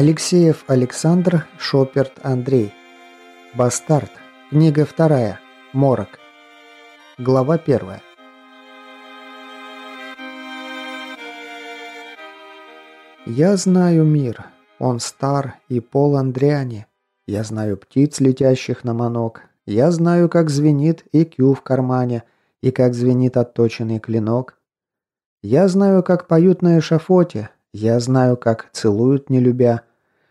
Алексеев Александр, Шоперт Андрей. Бастард. Книга вторая. Морок. Глава первая. Я знаю мир. Он стар и полон дряни. Я знаю птиц, летящих на манок. Я знаю, как звенит и кю в кармане, и как звенит отточенный клинок. Я знаю, как поют на эшафоте. Я знаю, как целуют, не любя.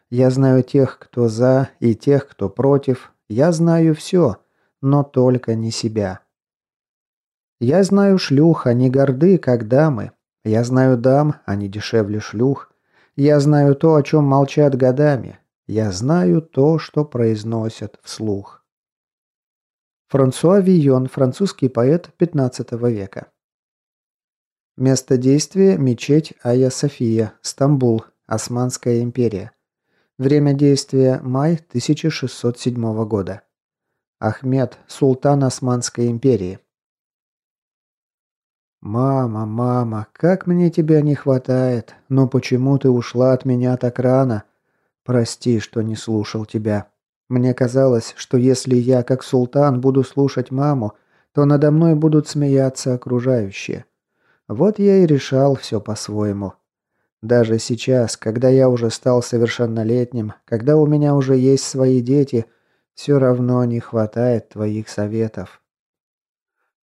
Я знаю тех, кто за, и тех, кто против. Я знаю все, но только не себя. Я знаю шлюх, они горды, как дамы. Я знаю дам, они дешевле шлюх. Я знаю то, о чем молчат годами. Я знаю то, что произносят вслух. Франсуа Вийон, французский поэт XV века. Место действия – мечеть Айя-София, Стамбул, Османская империя. Время действия – май 1607 года. Ахмед, султан Османской империи. «Мама, мама, как мне тебя не хватает! Но почему ты ушла от меня так рано? Прости, что не слушал тебя. Мне казалось, что если я, как султан, буду слушать маму, то надо мной будут смеяться окружающие. Вот я и решал все по-своему. Даже сейчас, когда я уже стал совершеннолетним, когда у меня уже есть свои дети, все равно не хватает твоих советов.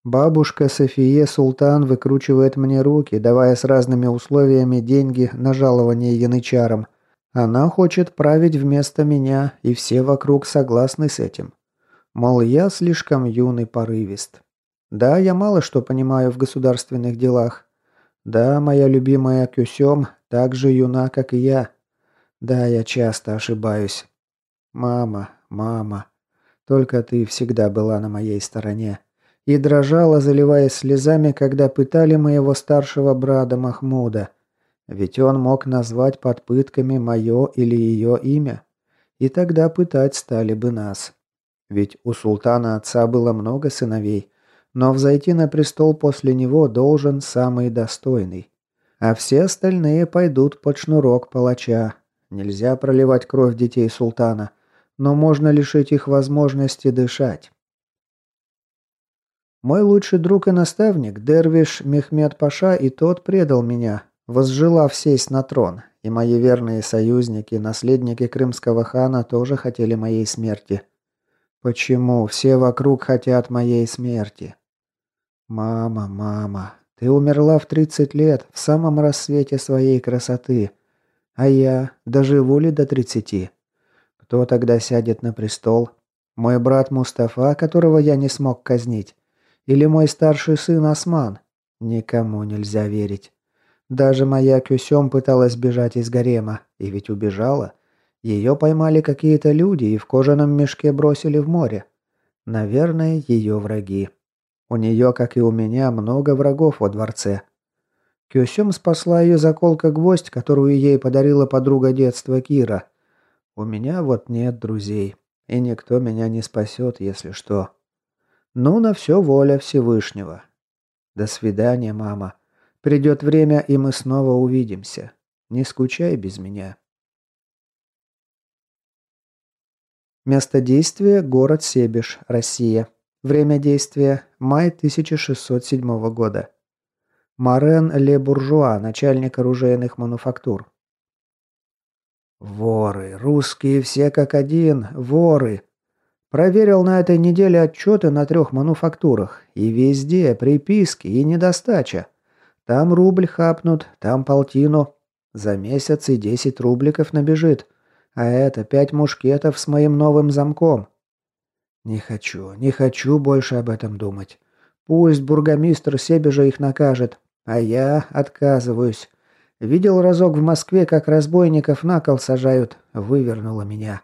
Бабушка София Султан выкручивает мне руки, давая с разными условиями деньги на жалование янычарам. Она хочет править вместо меня, и все вокруг согласны с этим. Мол, я слишком юный порывист. Да, я мало что понимаю в государственных делах. Да, моя любимая Кюсем так же юна, как и я. Да, я часто ошибаюсь. Мама, мама, только ты всегда была на моей стороне и дрожала, заливаясь слезами, когда пытали моего старшего брата Махмуда. Ведь он мог назвать под пытками мое или ее имя. И тогда пытать стали бы нас. Ведь у султана отца было много сыновей, но взойти на престол после него должен самый достойный. А все остальные пойдут под шнурок палача. Нельзя проливать кровь детей султана, но можно лишить их возможности дышать. Мой лучший друг и наставник, Дервиш Мехмед Паша, и тот предал меня, возжелав сесть на трон, и мои верные союзники, наследники крымского хана, тоже хотели моей смерти. Почему все вокруг хотят моей смерти? Мама, мама, ты умерла в 30 лет, в самом рассвете своей красоты. А я доживу ли до 30? Кто тогда сядет на престол? Мой брат Мустафа, которого я не смог казнить? Или мой старший сын Осман? Никому нельзя верить. Даже моя Кюсем пыталась бежать из гарема, и ведь убежала. Ее поймали какие-то люди и в кожаном мешке бросили в море. Наверное, ее враги. У нее, как и у меня, много врагов во дворце. Кюсем спасла ее заколка-гвоздь, которую ей подарила подруга детства Кира. У меня вот нет друзей, и никто меня не спасет, если что. Ну, на все воля Всевышнего. До свидания, мама. Придет время, и мы снова увидимся. Не скучай без меня. Место действия – город Себеж, Россия. Время действия – май 1607 года. Марен Ле Буржуа, начальник оружейных мануфактур. Воры, русские все как один, воры. Проверил на этой неделе отчеты на трех мануфактурах. И везде приписки и недостача. Там рубль хапнут, там полтину. За месяц и десять рубликов набежит. А это пять мушкетов с моим новым замком. Не хочу, не хочу больше об этом думать. Пусть бургомистр себе же их накажет. А я отказываюсь. Видел разок в Москве, как разбойников на кол сажают. Вывернуло меня.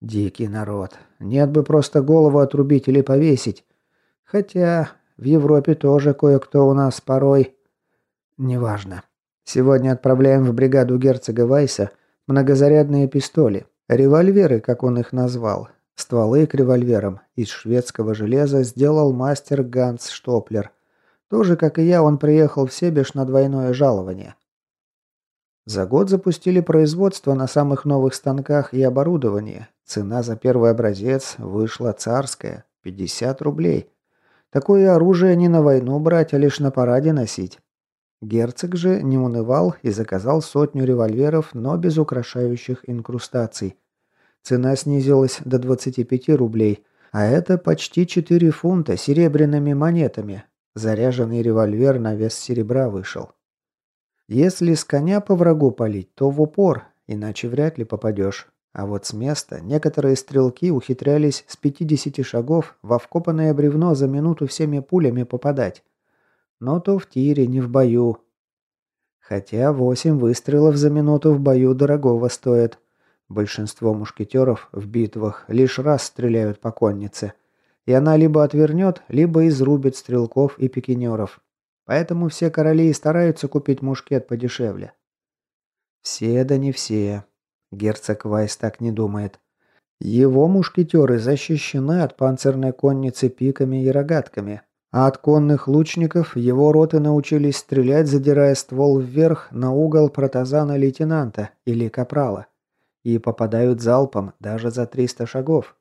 Дикий народ. Нет бы просто голову отрубить или повесить. Хотя в Европе тоже кое-кто у нас порой... Неважно. Сегодня отправляем в бригаду герцога Вайса многозарядные пистоли. Револьверы, как он их назвал. Стволы к револьверам из шведского железа сделал мастер Ганс Штоплер. Тоже, как и я, он приехал в Себеж на двойное жалование. За год запустили производство на самых новых станках и оборудовании. Цена за первый образец вышла царская – 50 рублей. Такое оружие не на войну брать, а лишь на параде носить. Герцог же не унывал и заказал сотню револьверов, но без украшающих инкрустаций. Цена снизилась до 25 рублей, а это почти 4 фунта серебряными монетами. Заряженный револьвер на вес серебра вышел. Если с коня по врагу палить, то в упор, иначе вряд ли попадешь. А вот с места некоторые стрелки ухитрялись с 50 шагов во вкопанное бревно за минуту всеми пулями попадать. Но то в тире, не в бою. Хотя 8 выстрелов за минуту в бою дорогого стоит. Большинство мушкетеров в битвах лишь раз стреляют по коннице. И она либо отвернет, либо изрубит стрелков и пикинеров. Поэтому все короли и стараются купить мушкет подешевле. Все да не все. Герцог Вайс так не думает. Его мушкетеры защищены от панцирной конницы пиками и рогатками, а от конных лучников его роты научились стрелять, задирая ствол вверх на угол протазана лейтенанта или капрала, и попадают залпом даже за 300 шагов.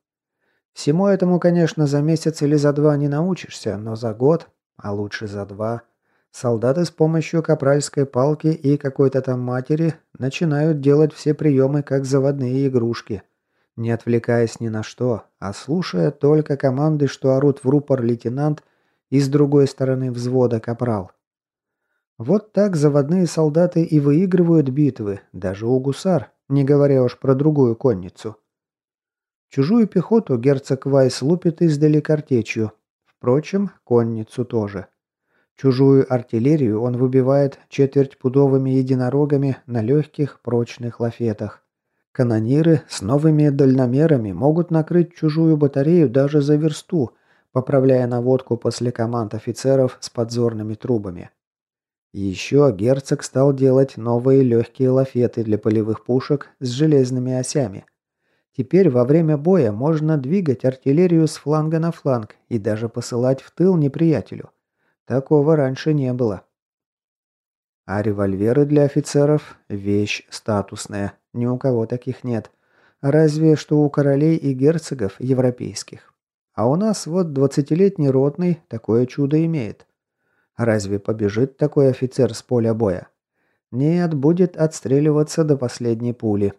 Всему этому, конечно, за месяц или за два не научишься, но за год, а лучше за два, Солдаты с помощью капральской палки и какой-то там матери начинают делать все приемы как заводные игрушки, не отвлекаясь ни на что, а слушая только команды, что орут в рупор лейтенант и с другой стороны взвода капрал. Вот так заводные солдаты и выигрывают битвы, даже у гусар, не говоря уж про другую конницу. Чужую пехоту герцог Вайс лупит издали картечью, впрочем, конницу тоже. Чужую артиллерию он выбивает четвертьпудовыми единорогами на легких прочных лафетах. Канониры с новыми дальномерами могут накрыть чужую батарею даже за версту, поправляя наводку после команд офицеров с подзорными трубами. Еще герцог стал делать новые легкие лафеты для полевых пушек с железными осями. Теперь во время боя можно двигать артиллерию с фланга на фланг и даже посылать в тыл неприятелю. Такого раньше не было. А револьверы для офицеров – вещь статусная. Ни у кого таких нет. Разве что у королей и герцогов европейских. А у нас вот двадцатилетний ротный такое чудо имеет. Разве побежит такой офицер с поля боя? Нет, будет отстреливаться до последней пули.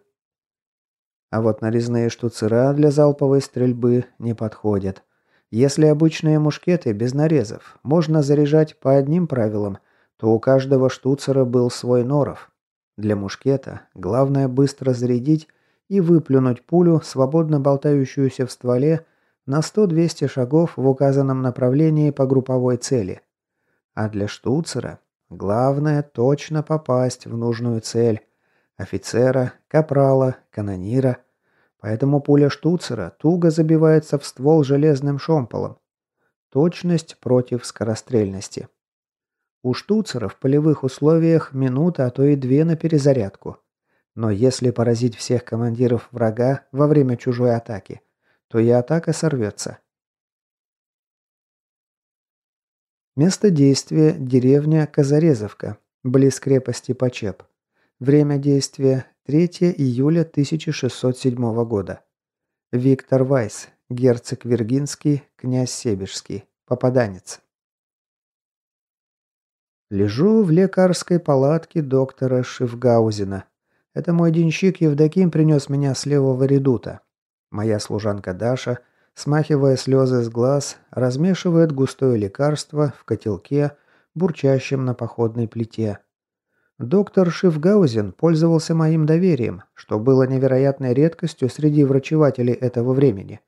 А вот нарезные штуцера для залповой стрельбы не подходят. Если обычные мушкеты без нарезов можно заряжать по одним правилам, то у каждого штуцера был свой норов. Для мушкета главное быстро зарядить и выплюнуть пулю, свободно болтающуюся в стволе, на 100-200 шагов в указанном направлении по групповой цели. А для штуцера главное точно попасть в нужную цель. Офицера, капрала, канонира – Поэтому пуля штуцера туго забивается в ствол железным шомполом. Точность против скорострельности. У штуцера в полевых условиях минута, а то и две на перезарядку. Но если поразить всех командиров врага во время чужой атаки, то и атака сорвется. Место действия – деревня Казарезовка, близ крепости Почеп. Время действия 3 июля 1607 года. Виктор Вайс, герцог Виргинский, князь Себежский, попаданец. Лежу в лекарской палатке доктора Шифгаузена. Это мой денщик Евдоким принес меня с левого редута. Моя служанка Даша, смахивая слезы с глаз, размешивает густое лекарство в котелке, бурчащем на походной плите. Доктор Шифгаузен пользовался моим доверием, что было невероятной редкостью среди врачевателей этого времени.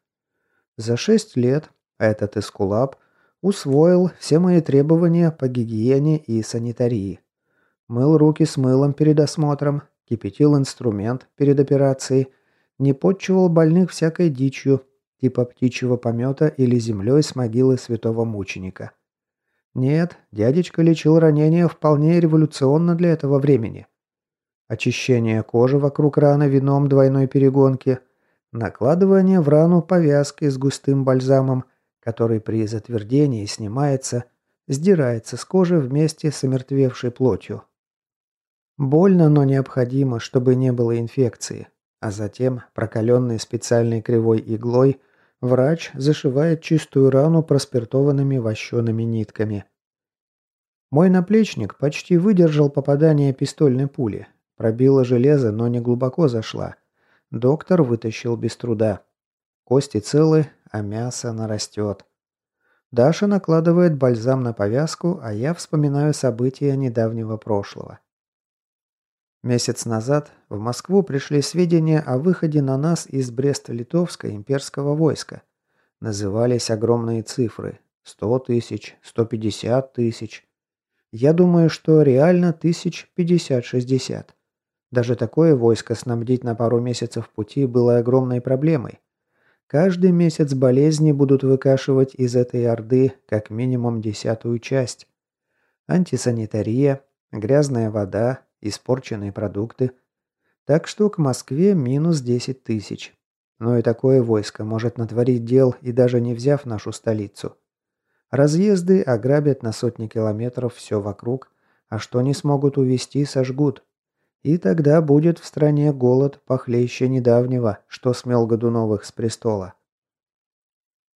За шесть лет этот эскулап усвоил все мои требования по гигиене и санитарии. Мыл руки с мылом перед осмотром, кипятил инструмент перед операцией, не подчивал больных всякой дичью, типа птичьего помета или землей с могилы святого мученика. Нет, дядечка лечил ранения вполне революционно для этого времени. Очищение кожи вокруг раны вином двойной перегонки, накладывание в рану повязки с густым бальзамом, который при затвердении снимается, сдирается с кожи вместе с омертвевшей плотью. Больно, но необходимо, чтобы не было инфекции. А затем, прокаленный специальной кривой иглой, врач зашивает чистую рану проспиртованными вощеными нитками. Мой наплечник почти выдержал попадание пистольной пули. Пробила железо, но не глубоко зашла. Доктор вытащил без труда. Кости целы, а мясо нарастет. Даша накладывает бальзам на повязку, а я вспоминаю события недавнего прошлого. Месяц назад в Москву пришли сведения о выходе на нас из Бреста-Литовска имперского войска. Назывались огромные цифры. 100 тысяч, 150 тысяч. Я думаю, что реально тысяч 50-60. Даже такое войско снабдить на пару месяцев пути было огромной проблемой. Каждый месяц болезни будут выкашивать из этой орды как минимум десятую часть. Антисанитария, грязная вода, испорченные продукты. Так что к Москве минус 10 тысяч. Но и такое войско может натворить дел и даже не взяв нашу столицу. Разъезды ограбят на сотни километров все вокруг, а что не смогут увести, сожгут. И тогда будет в стране голод похлеще недавнего, что смел Годуновых с престола.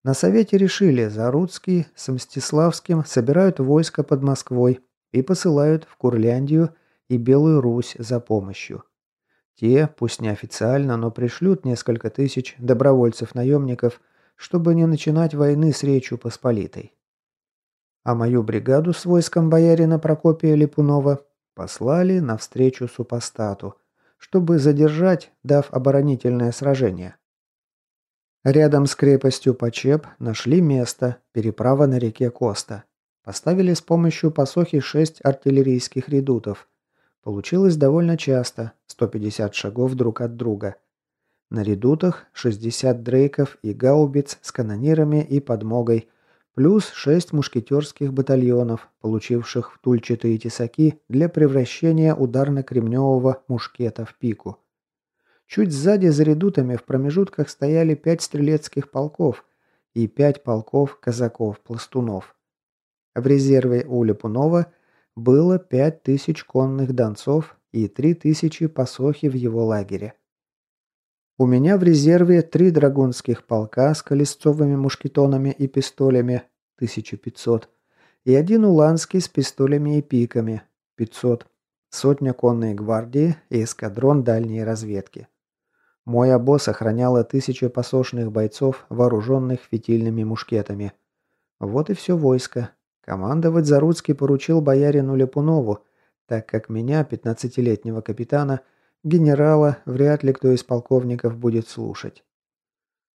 На совете решили, Заруцкий с Мстиславским собирают войско под Москвой и посылают в Курляндию и Белую Русь за помощью. Те, пусть неофициально, но пришлют несколько тысяч добровольцев-наемников, чтобы не начинать войны с Речью Посполитой. А мою бригаду с войском боярина Прокопия Липунова послали навстречу супостату, чтобы задержать, дав оборонительное сражение. Рядом с крепостью Почеп нашли место, переправа на реке Коста. Поставили с помощью посохи шесть артиллерийских редутов – Получилось довольно часто, 150 шагов друг от друга. На редутах 60 дрейков и гаубиц с канонирами и подмогой, плюс 6 мушкетерских батальонов, получивших втульчатые тесаки для превращения ударно-кремневого мушкета в пику. Чуть сзади за редутами в промежутках стояли 5 стрелецких полков и 5 полков казаков-пластунов. В резерве у Лепунова было пять тысяч конных донцов и три тысячи посохи в его лагере. У меня в резерве три драгунских полка с колесцовыми мушкетонами и пистолями 1500 и один уланский с пистолями и пиками 500, сотня конной гвардии и эскадрон дальней разведки. Мой обоз охраняло тысяча посошных бойцов, вооруженных фитильными мушкетами. Вот и все войско, Командовать Заруцкий поручил боярину Лепунову, так как меня, пятнадцатилетнего капитана, генерала, вряд ли кто из полковников будет слушать.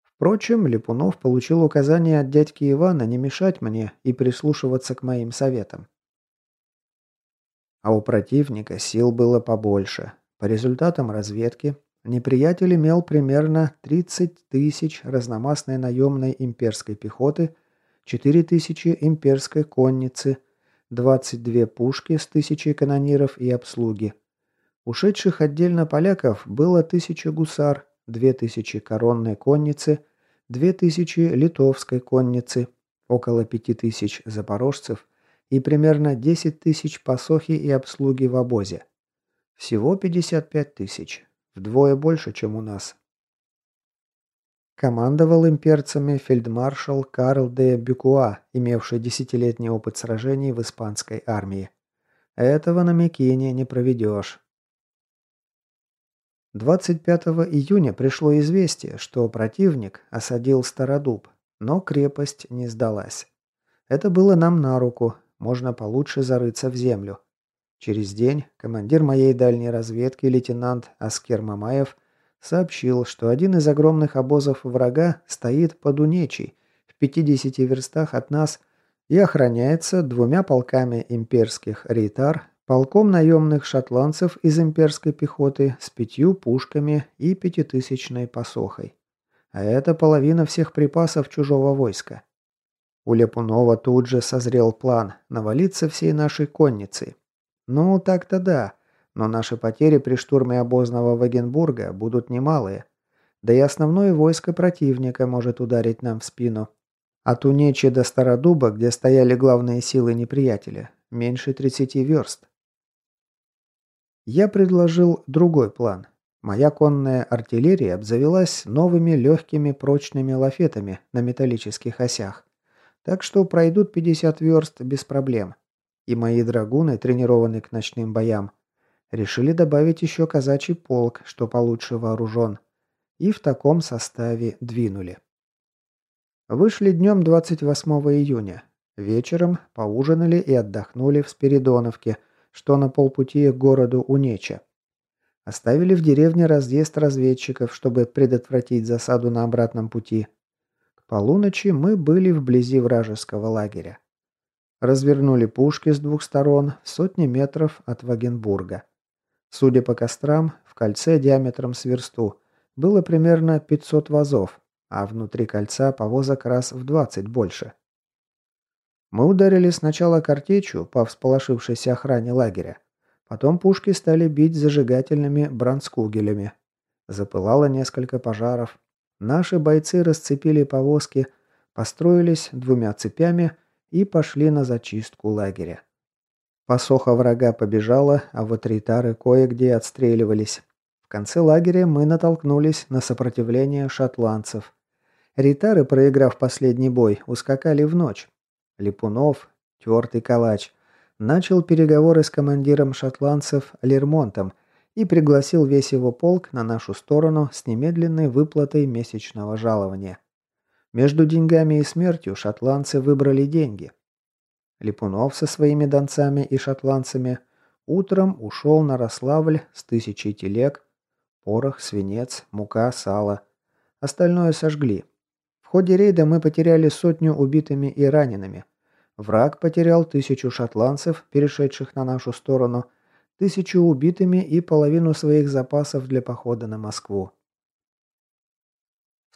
Впрочем, Липунов получил указание от дядьки Ивана не мешать мне и прислушиваться к моим советам. А у противника сил было побольше. По результатам разведки, неприятель имел примерно 30 тысяч разномастной наемной имперской пехоты 4000 имперской конницы, 22 пушки с тысячей канониров и обслуги. Ушедших отдельно поляков было 1000 гусар, 2000 коронной конницы, 2000 литовской конницы, около 5000 запорожцев и примерно 10 тысяч посохи и обслуги в обозе. Всего 55 тысяч. Вдвое больше, чем у нас. Командовал имперцами фельдмаршал Карл де Бюкуа, имевший десятилетний опыт сражений в испанской армии. Этого на Микине не проведешь. 25 июня пришло известие, что противник осадил Стародуб, но крепость не сдалась. Это было нам на руку, можно получше зарыться в землю. Через день командир моей дальней разведки лейтенант Аскер Мамаев сообщил, что один из огромных обозов врага стоит под Унечей, в 50 верстах от нас, и охраняется двумя полками имперских рейтар, полком наемных шотландцев из имперской пехоты с пятью пушками и пятитысячной посохой. А это половина всех припасов чужого войска. У Лепунова тут же созрел план навалиться всей нашей конницей. Ну, так-то да. Но наши потери при штурме обозного Вагенбурга будут немалые. Да и основное войско противника может ударить нам в спину. От Унечи до Стародуба, где стояли главные силы неприятеля, меньше 30 верст. Я предложил другой план. Моя конная артиллерия обзавелась новыми легкими прочными лафетами на металлических осях. Так что пройдут 50 верст без проблем. И мои драгуны, тренированные к ночным боям, решили добавить еще казачий полк, что получше вооружен. И в таком составе двинули. Вышли днем 28 июня. Вечером поужинали и отдохнули в Спиридоновке, что на полпути к городу Унеча. Оставили в деревне разъезд разведчиков, чтобы предотвратить засаду на обратном пути. К полуночи мы были вблизи вражеского лагеря. Развернули пушки с двух сторон в сотни метров от Вагенбурга. Судя по кострам, в кольце диаметром с версту было примерно 500 вазов, а внутри кольца повозок раз в 20 больше. Мы ударили сначала картечью по всполошившейся охране лагеря. Потом пушки стали бить зажигательными бранскугелями. Запылало несколько пожаров. Наши бойцы расцепили повозки, построились двумя цепями и пошли на зачистку лагеря. Посоха врага побежала, а вот ритары кое-где отстреливались. В конце лагеря мы натолкнулись на сопротивление шотландцев. Ритары, проиграв последний бой, ускакали в ночь. Липунов, тертый калач, начал переговоры с командиром шотландцев Лермонтом и пригласил весь его полк на нашу сторону с немедленной выплатой месячного жалования. Между деньгами и смертью шотландцы выбрали деньги. Липунов со своими донцами и шотландцами утром ушел на Рославль с тысячей телег, порох, свинец, мука, сало. Остальное сожгли, ходе рейда мы потеряли сотню убитыми и ранеными. Враг потерял тысячу шотландцев, перешедших на нашу сторону, тысячу убитыми и половину своих запасов для похода на Москву.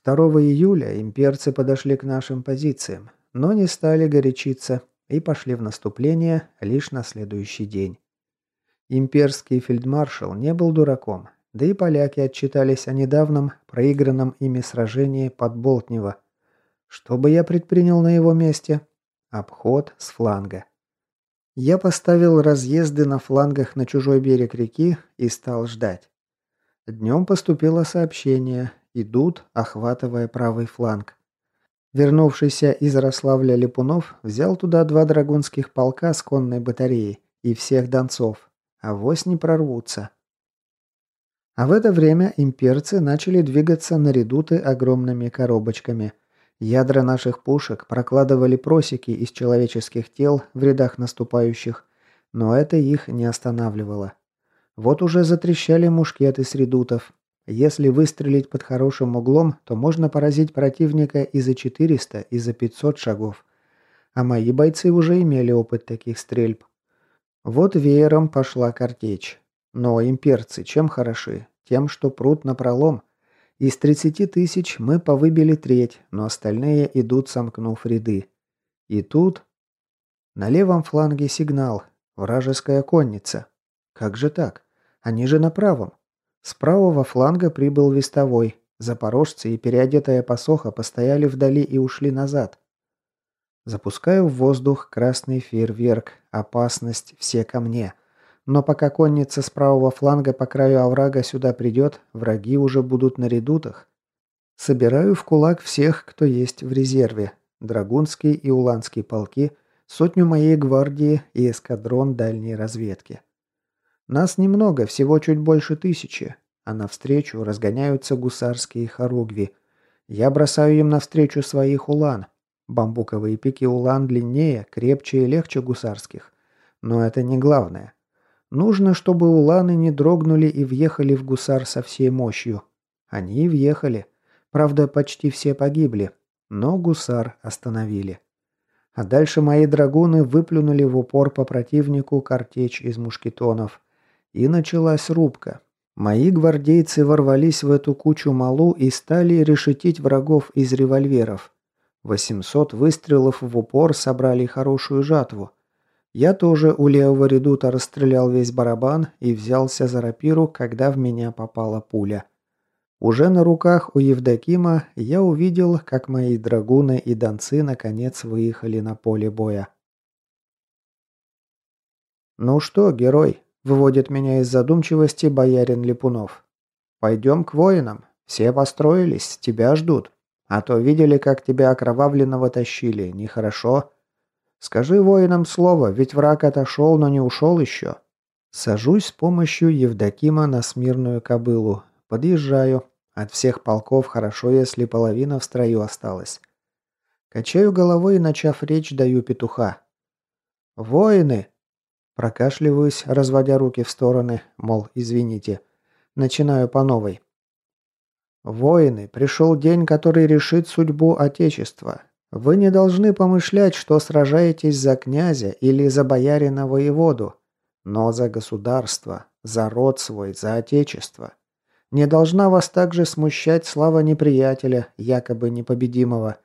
2 июля имперцы подошли к нашим позициям, но не стали горячиться и пошли в наступление лишь на следующий день. Имперский фельдмаршал не был дураком, да и поляки отчитались о недавнем проигранном ими сражении под Болтнево, что бы я предпринял на его месте? Обход с фланга. Я поставил разъезды на флангах на чужой берег реки и стал ждать. Днем поступило сообщение. Идут, охватывая правый фланг. Вернувшийся из Рославля Липунов взял туда два драгунских полка с конной батареей и всех донцов. а Авось не прорвутся. А в это время имперцы начали двигаться на редуты огромными коробочками – Ядра наших пушек прокладывали просеки из человеческих тел в рядах наступающих, но это их не останавливало. Вот уже затрещали мушкеты с редутов. Если выстрелить под хорошим углом, то можно поразить противника и за 400, и за 500 шагов. А мои бойцы уже имели опыт таких стрельб. Вот веером пошла картечь. Но имперцы чем хороши? Тем, что прут на пролом. Из 30 тысяч мы повыбили треть, но остальные идут, сомкнув ряды. И тут... На левом фланге сигнал. Вражеская конница. Как же так? Они же на правом. С правого фланга прибыл вестовой. Запорожцы и переодетая посоха постояли вдали и ушли назад. Запускаю в воздух красный фейерверк. Опасность все ко мне. Но пока конница с правого фланга по краю оврага сюда придет, враги уже будут на редутах. Собираю в кулак всех, кто есть в резерве. Драгунский и Уланский полки, сотню моей гвардии и эскадрон дальней разведки. Нас немного, всего чуть больше тысячи, а навстречу разгоняются гусарские хоругви. Я бросаю им навстречу своих улан. Бамбуковые пики улан длиннее, крепче и легче гусарских. Но это не главное. Нужно, чтобы уланы не дрогнули и въехали в гусар со всей мощью. Они въехали. Правда, почти все погибли. Но гусар остановили. А дальше мои драгуны выплюнули в упор по противнику картечь из мушкетонов. И началась рубка. Мои гвардейцы ворвались в эту кучу малу и стали решетить врагов из револьверов. 800 выстрелов в упор собрали хорошую жатву. Я тоже у левого редута расстрелял весь барабан и взялся за рапиру, когда в меня попала пуля. Уже на руках у Евдокима я увидел, как мои драгуны и донцы наконец выехали на поле боя. «Ну что, герой?» – Выводит меня из задумчивости боярин Липунов. Пойдем к воинам. Все построились, тебя ждут. А то видели, как тебя окровавленного тащили. Нехорошо. Скажи воинам слово, ведь враг отошел, но не ушел еще. Сажусь с помощью Евдокима на смирную кобылу. Подъезжаю. От всех полков хорошо, если половина в строю осталась. Качаю головой и, начав речь, даю петуха. «Воины!» Прокашливаюсь, разводя руки в стороны, мол, извините. Начинаю по новой. «Воины, пришел день, который решит судьбу Отечества. Вы не должны помышлять, что сражаетесь за князя или за боярина воеводу, но за государство, за род свой, за Отечество. Не должна вас также смущать слава неприятеля, якобы непобедимого.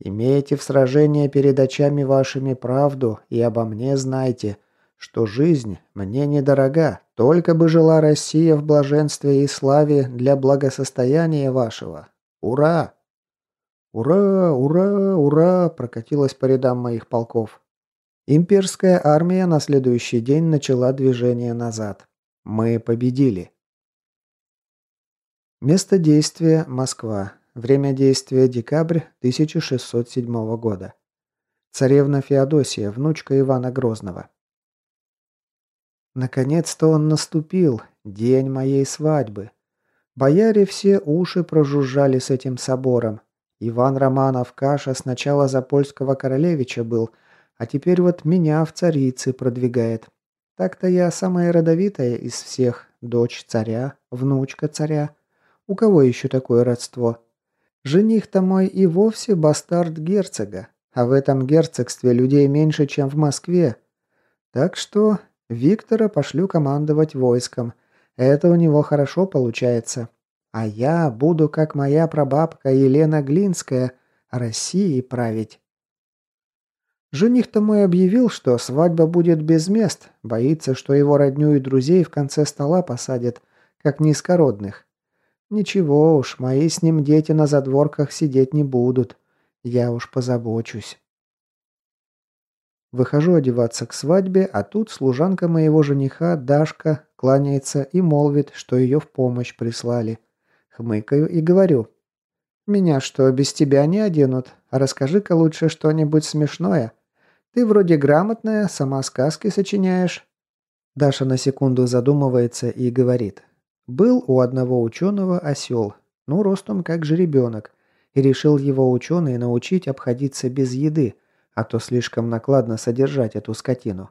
Имейте в сражении перед очами вашими правду и обо мне знайте, что жизнь мне недорога, только бы жила Россия в блаженстве и славе для благосостояния вашего. Ура!» «Ура! Ура! Ура!» прокатилась по рядам моих полков. Имперская армия на следующий день начала движение назад. Мы победили. Место действия – Москва. Время действия – декабрь 1607 года. Царевна Феодосия, внучка Ивана Грозного. Наконец-то он наступил, день моей свадьбы. Бояре все уши прожужжали с этим собором. Иван Романов Каша сначала за польского королевича был, а теперь вот меня в царицы продвигает. Так-то я самая родовитая из всех, дочь царя, внучка царя. У кого еще такое родство? Жених-то мой и вовсе бастард герцога, а в этом герцогстве людей меньше, чем в Москве. Так что Виктора пошлю командовать войском. Это у него хорошо получается. А я буду, как моя прабабка Елена Глинская, Россией править. Жених-то мой объявил, что свадьба будет без мест, боится, что его родню и друзей в конце стола посадят, как низкородных. Ничего уж, мои с ним дети на задворках сидеть не будут. Я уж позабочусь. Выхожу одеваться к свадьбе, а тут служанка моего жениха, Дашка, кланяется и молвит, что ее в помощь прислали. Хмыкаю и говорю. «Меня что, без тебя не оденут? Расскажи-ка лучше что-нибудь смешное. Ты вроде грамотная, сама сказки сочиняешь». Даша на секунду задумывается и говорит. Был у одного ученого осел, ну, ростом как жеребенок, и решил его ученый научить обходиться без еды, а то слишком накладно содержать эту скотину.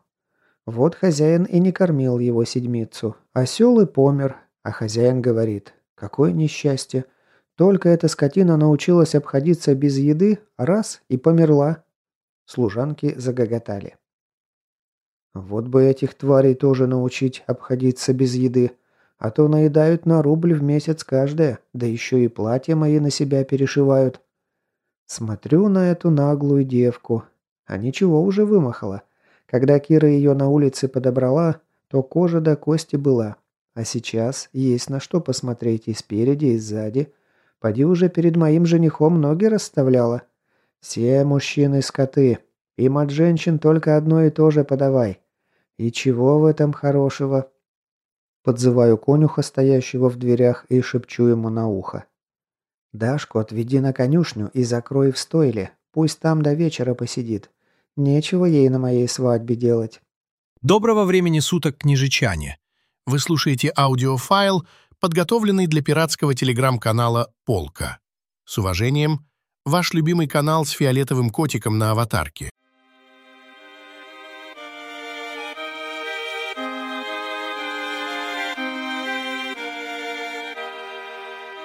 Вот хозяин и не кормил его седмицу. Осел и помер, а хозяин говорит, какое несчастье. Только эта скотина научилась обходиться без еды, раз и померла. Служанки загоготали. Вот бы этих тварей тоже научить обходиться без еды. А то наедают на рубль в месяц каждая, да еще и платья мои на себя перешивают. Смотрю на эту наглую девку. А ничего уже вымахала. Когда Кира ее на улице подобрала, то кожа до кости была. А сейчас есть на что посмотреть и спереди, и сзади. Поди уже перед моим женихом ноги расставляла. Все мужчины скоты. Им от женщин только одно и то же подавай. И чего в этом хорошего? Подзываю конюха, стоящего в дверях, и шепчу ему на ухо. «Дашку отведи на конюшню и закрой в стойле. Пусть там до вечера посидит. Нечего ей на моей свадьбе делать». Доброго времени суток, княжичане. Вы слушаете аудиофайл, подготовленный для пиратского телеграм-канала «Полка». С уважением, ваш любимый канал с фиолетовым котиком на аватарке.